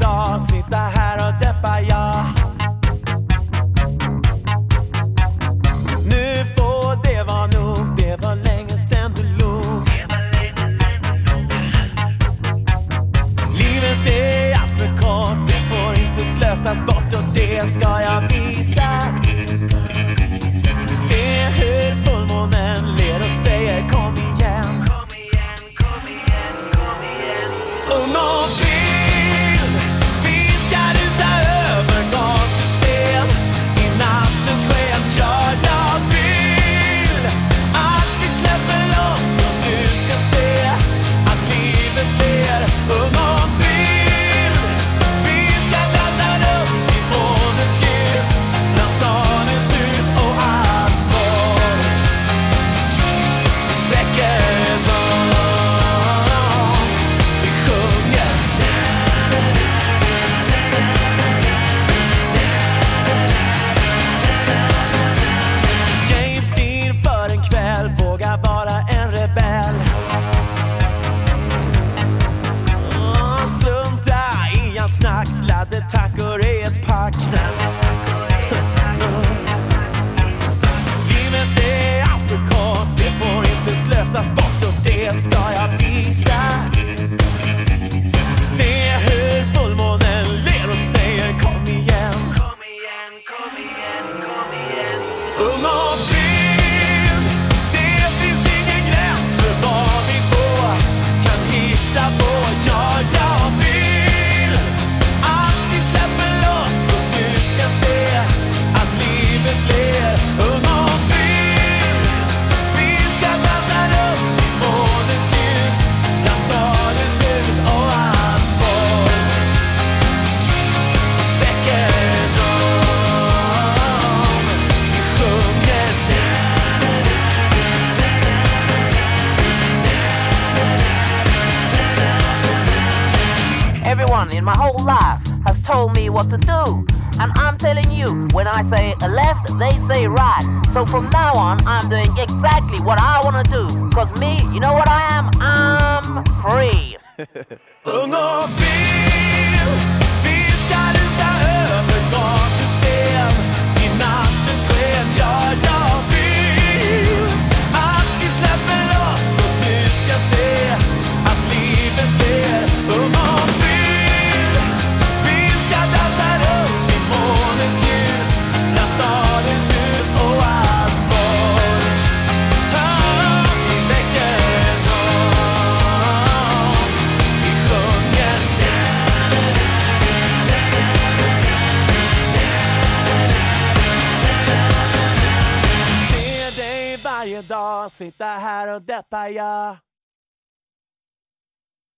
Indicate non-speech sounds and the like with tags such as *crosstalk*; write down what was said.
dag. Sitta här och deppa jag Nu får det vara nog, det var länge sen du log. Livet är alltför kort, det får inte slösas bort och det ska jag visa. Livet är alltför kort, det får inte slösas bort och det ska jag visa. one in my whole life has told me what to do. And I'm telling you, when I say left, they say right. So from now on, I'm doing exactly what I want to do. Cause me, you know what I am? I'm free. *laughs* varje dag, sitta här och deppa jag